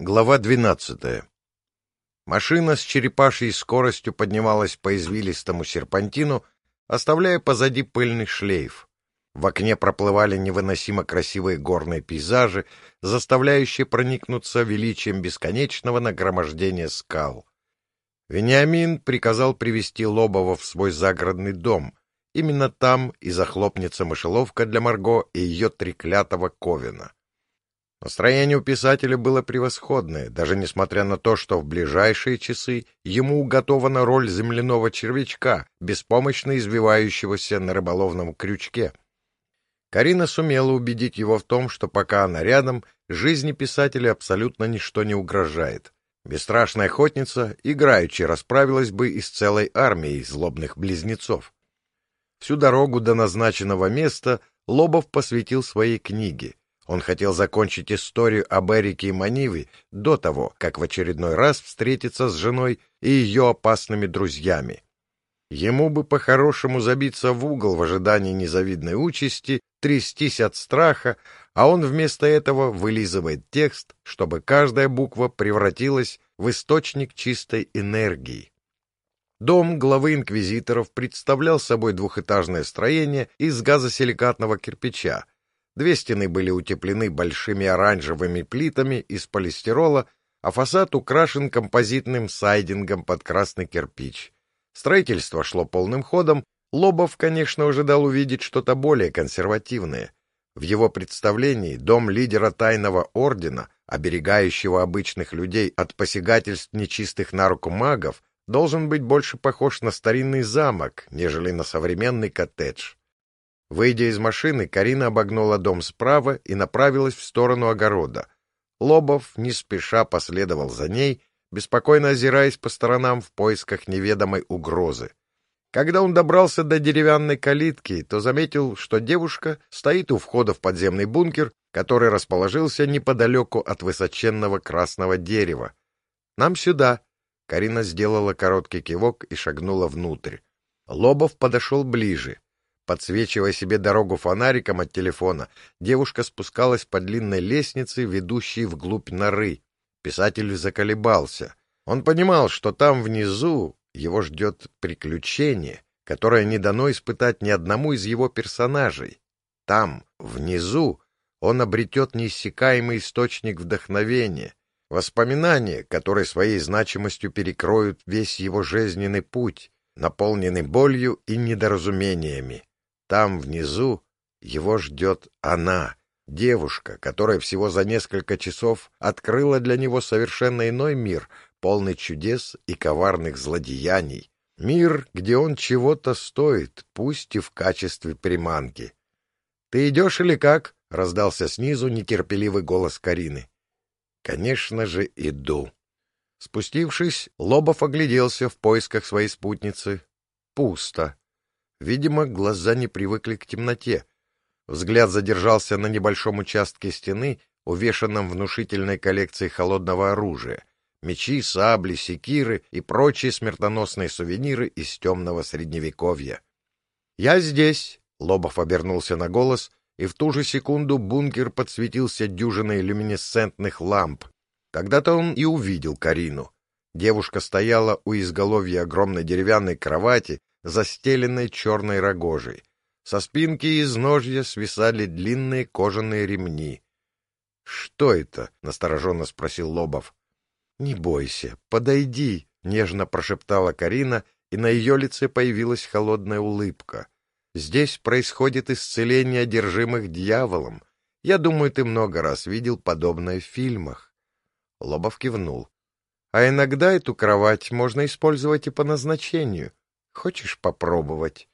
Глава двенадцатая. Машина с черепашьей скоростью поднималась по извилистому серпантину, оставляя позади пыльный шлейф. В окне проплывали невыносимо красивые горные пейзажи, заставляющие проникнуться величием бесконечного нагромождения скал. Вениамин приказал привести Лобова в свой загородный дом. Именно там и захлопнется мышеловка для Марго и ее треклятого Ковина. Настроение у писателя было превосходное, даже несмотря на то, что в ближайшие часы ему уготована роль земляного червячка, беспомощно извивающегося на рыболовном крючке. Карина сумела убедить его в том, что пока она рядом, жизни писателя абсолютно ничто не угрожает. Бесстрашная охотница играючи расправилась бы и с целой армией злобных близнецов. Всю дорогу до назначенного места Лобов посвятил своей книге. Он хотел закончить историю об Эрике и Маниве до того, как в очередной раз встретиться с женой и ее опасными друзьями. Ему бы по-хорошему забиться в угол в ожидании незавидной участи, трястись от страха, а он вместо этого вылизывает текст, чтобы каждая буква превратилась в источник чистой энергии. Дом главы инквизиторов представлял собой двухэтажное строение из газосиликатного кирпича, Две стены были утеплены большими оранжевыми плитами из полистирола, а фасад украшен композитным сайдингом под красный кирпич. Строительство шло полным ходом. Лобов, конечно, ожидал увидеть что-то более консервативное. В его представлении дом лидера тайного ордена, оберегающего обычных людей от посягательств нечистых на руку магов, должен быть больше похож на старинный замок, нежели на современный коттедж. Выйдя из машины, Карина обогнула дом справа и направилась в сторону огорода. Лобов не спеша последовал за ней, беспокойно озираясь по сторонам в поисках неведомой угрозы. Когда он добрался до деревянной калитки, то заметил, что девушка стоит у входа в подземный бункер, который расположился неподалеку от высоченного красного дерева. «Нам сюда!» Карина сделала короткий кивок и шагнула внутрь. Лобов подошел ближе. Подсвечивая себе дорогу фонариком от телефона, девушка спускалась по длинной лестнице, ведущей вглубь норы. Писатель заколебался. Он понимал, что там внизу его ждет приключение, которое не дано испытать ни одному из его персонажей. Там, внизу, он обретет неиссякаемый источник вдохновения, воспоминания, которые своей значимостью перекроют весь его жизненный путь, наполненный болью и недоразумениями. Там, внизу, его ждет она, девушка, которая всего за несколько часов открыла для него совершенно иной мир, полный чудес и коварных злодеяний. Мир, где он чего-то стоит, пусть и в качестве приманки. — Ты идешь или как? — раздался снизу нетерпеливый голос Карины. — Конечно же, иду. Спустившись, Лобов огляделся в поисках своей спутницы. Пусто. Видимо, глаза не привыкли к темноте. Взгляд задержался на небольшом участке стены, увешанном внушительной коллекцией холодного оружия. Мечи, сабли, секиры и прочие смертоносные сувениры из темного средневековья. «Я здесь!» — Лобов обернулся на голос, и в ту же секунду бункер подсветился дюжиной люминесцентных ламп. Тогда-то он и увидел Карину. Девушка стояла у изголовья огромной деревянной кровати, застеленной черной рогожей. Со спинки и изножья свисали длинные кожаные ремни. — Что это? — настороженно спросил Лобов. — Не бойся, подойди, — нежно прошептала Карина, и на ее лице появилась холодная улыбка. — Здесь происходит исцеление одержимых дьяволом. Я думаю, ты много раз видел подобное в фильмах. Лобов кивнул. — А иногда эту кровать можно использовать и по назначению. Хочешь попробовать?»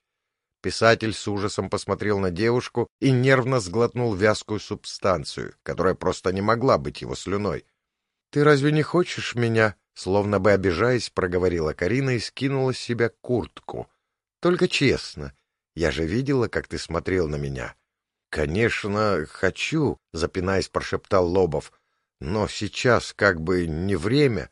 Писатель с ужасом посмотрел на девушку и нервно сглотнул вязкую субстанцию, которая просто не могла быть его слюной. «Ты разве не хочешь меня?» Словно бы обижаясь, проговорила Карина и скинула с себя куртку. «Только честно, я же видела, как ты смотрел на меня». «Конечно, хочу», — запинаясь, прошептал Лобов. «Но сейчас как бы не время».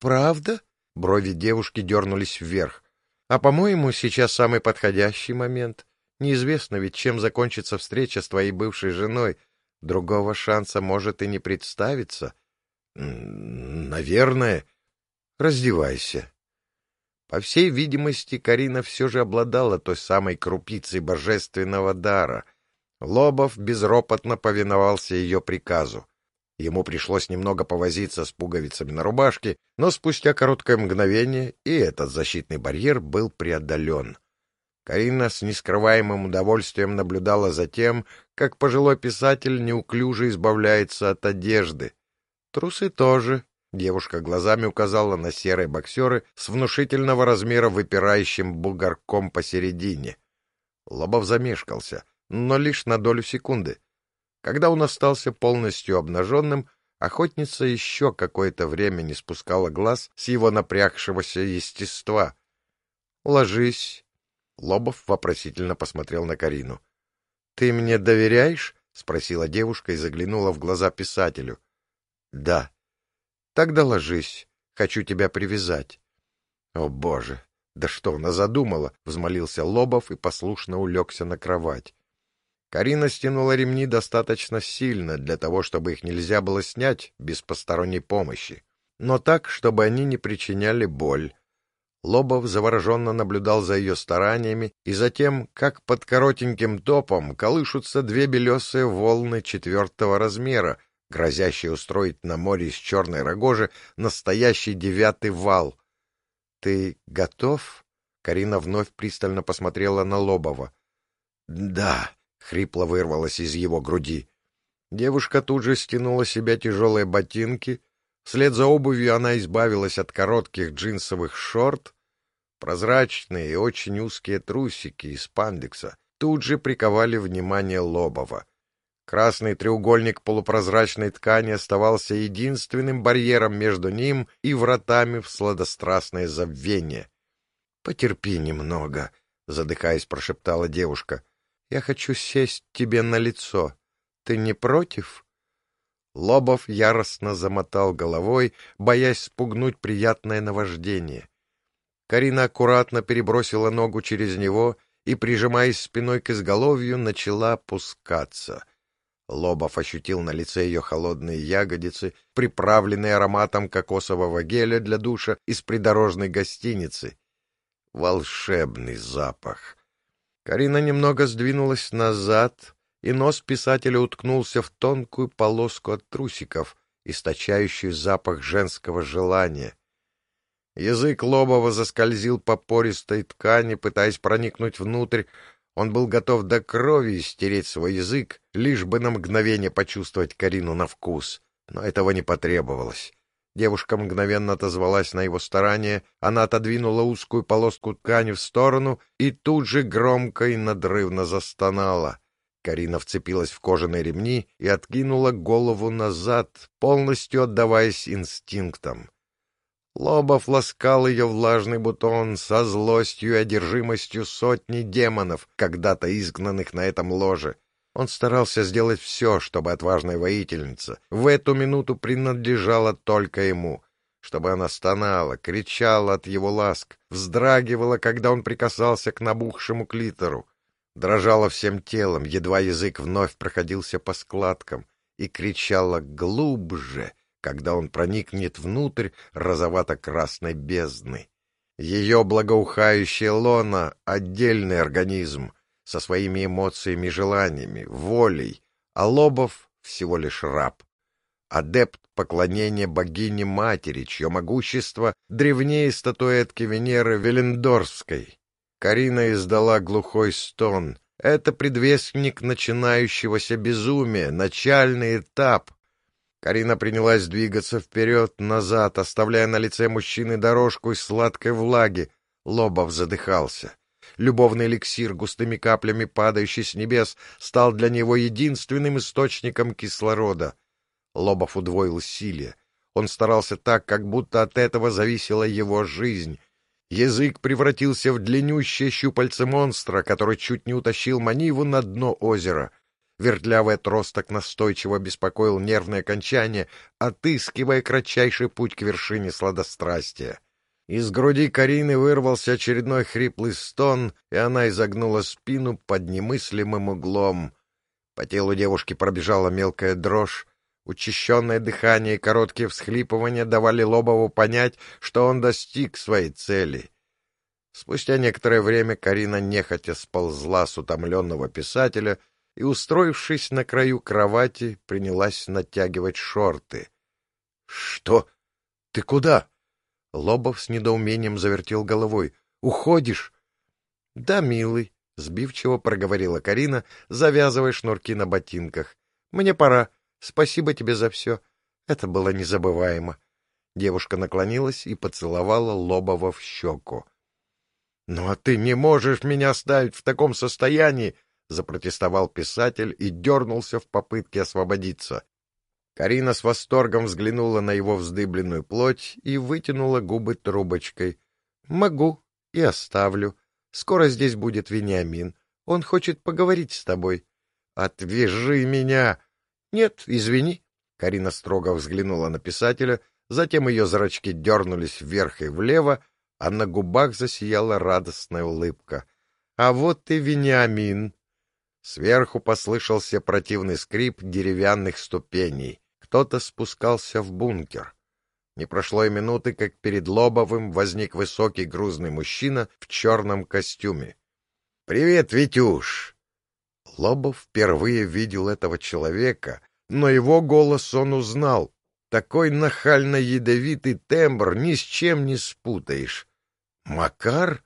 «Правда?» — брови девушки дернулись вверх. А, по-моему, сейчас самый подходящий момент. Неизвестно ведь, чем закончится встреча с твоей бывшей женой. Другого шанса может и не представиться. Наверное. Раздевайся. По всей видимости, Карина все же обладала той самой крупицей божественного дара. Лобов безропотно повиновался ее приказу. Ему пришлось немного повозиться с пуговицами на рубашке, но спустя короткое мгновение и этот защитный барьер был преодолен. Карина с нескрываемым удовольствием наблюдала за тем, как пожилой писатель неуклюже избавляется от одежды. Трусы тоже. Девушка глазами указала на серые боксеры с внушительного размера выпирающим бугорком посередине. Лобов замешкался, но лишь на долю секунды. Когда он остался полностью обнаженным, охотница еще какое-то время не спускала глаз с его напрягшегося естества. — Ложись. Лобов вопросительно посмотрел на Карину. — Ты мне доверяешь? — спросила девушка и заглянула в глаза писателю. — Да. — Тогда ложись. Хочу тебя привязать. — О, Боже! Да что она задумала? — взмолился Лобов и послушно улегся на кровать. Карина стянула ремни достаточно сильно для того, чтобы их нельзя было снять без посторонней помощи, но так, чтобы они не причиняли боль. Лобов завороженно наблюдал за ее стараниями и за тем, как под коротеньким топом колышутся две белесые волны четвертого размера, грозящие устроить на море из черной рогожи настоящий девятый вал. — Ты готов? — Карина вновь пристально посмотрела на Лобова. — Да, — хрипло вырвалось из его груди. Девушка тут же стянула себя тяжелые ботинки. Вслед за обувью она избавилась от коротких джинсовых шорт. Прозрачные и очень узкие трусики из пандекса тут же приковали внимание Лобова. Красный треугольник полупрозрачной ткани оставался единственным барьером между ним и вратами в сладострастное забвение. — Потерпи немного, — задыхаясь, прошептала девушка. Я хочу сесть тебе на лицо. Ты не против?» Лобов яростно замотал головой, боясь спугнуть приятное наваждение. Карина аккуратно перебросила ногу через него и, прижимаясь спиной к изголовью, начала опускаться. Лобов ощутил на лице ее холодные ягодицы, приправленные ароматом кокосового геля для душа из придорожной гостиницы. Волшебный запах! Карина немного сдвинулась назад, и нос писателя уткнулся в тонкую полоску от трусиков, источающую запах женского желания. Язык Лобова заскользил по пористой ткани, пытаясь проникнуть внутрь. Он был готов до крови стереть свой язык, лишь бы на мгновение почувствовать Карину на вкус. Но этого не потребовалось. Девушка мгновенно отозвалась на его старание, она отодвинула узкую полоску ткани в сторону и тут же громко и надрывно застонала. Карина вцепилась в кожаные ремни и откинула голову назад, полностью отдаваясь инстинктам. Лобов ласкал ее влажный бутон со злостью и одержимостью сотни демонов, когда-то изгнанных на этом ложе. Он старался сделать все, чтобы отважная воительница в эту минуту принадлежала только ему, чтобы она стонала, кричала от его ласк, вздрагивала, когда он прикасался к набухшему клитору, дрожала всем телом, едва язык вновь проходился по складкам, и кричала глубже, когда он проникнет внутрь розовато-красной бездны. Ее благоухающее лона — отдельный организм, со своими эмоциями желаниями, волей, а Лобов всего лишь раб. Адепт поклонения богине-матери, чье могущество древнее статуэтки Венеры Велендорской. Карина издала глухой стон. Это предвестник начинающегося безумия, начальный этап. Карина принялась двигаться вперед-назад, оставляя на лице мужчины дорожку из сладкой влаги. Лобов задыхался. Любовный эликсир, густыми каплями падающий с небес, стал для него единственным источником кислорода. Лобов удвоил усилия. Он старался так, как будто от этого зависела его жизнь. Язык превратился в длиннющее щупальце монстра, который чуть не утащил Маниву на дно озера. Вертлявый отросток настойчиво беспокоил нервное окончание, отыскивая кратчайший путь к вершине сладострастия. Из груди Карины вырвался очередной хриплый стон, и она изогнула спину под немыслимым углом. По телу девушки пробежала мелкая дрожь. Учащенное дыхание и короткие всхлипывания давали Лобову понять, что он достиг своей цели. Спустя некоторое время Карина нехотя сползла с утомленного писателя и, устроившись на краю кровати, принялась натягивать шорты. — Что? Ты куда? Лобов с недоумением завертел головой. — Уходишь? — Да, милый, — сбивчиво проговорила Карина, завязывая шнурки на ботинках. — Мне пора. Спасибо тебе за все. Это было незабываемо. Девушка наклонилась и поцеловала Лобова в щеку. — Ну а ты не можешь меня оставить в таком состоянии! — запротестовал писатель и дернулся в попытке освободиться. Карина с восторгом взглянула на его вздыбленную плоть и вытянула губы трубочкой. — Могу и оставлю. Скоро здесь будет Вениамин. Он хочет поговорить с тобой. — Отвяжи меня! — Нет, извини. Карина строго взглянула на писателя, затем ее зрачки дернулись вверх и влево, а на губах засияла радостная улыбка. — А вот и Вениамин! Сверху послышался противный скрип деревянных ступеней. Кто-то спускался в бункер. Не прошло и минуты, как перед Лобовым возник высокий грузный мужчина в черном костюме. — Привет, Витюш! Лобов впервые видел этого человека, но его голос он узнал. Такой нахально ядовитый тембр ни с чем не спутаешь. «Макар?»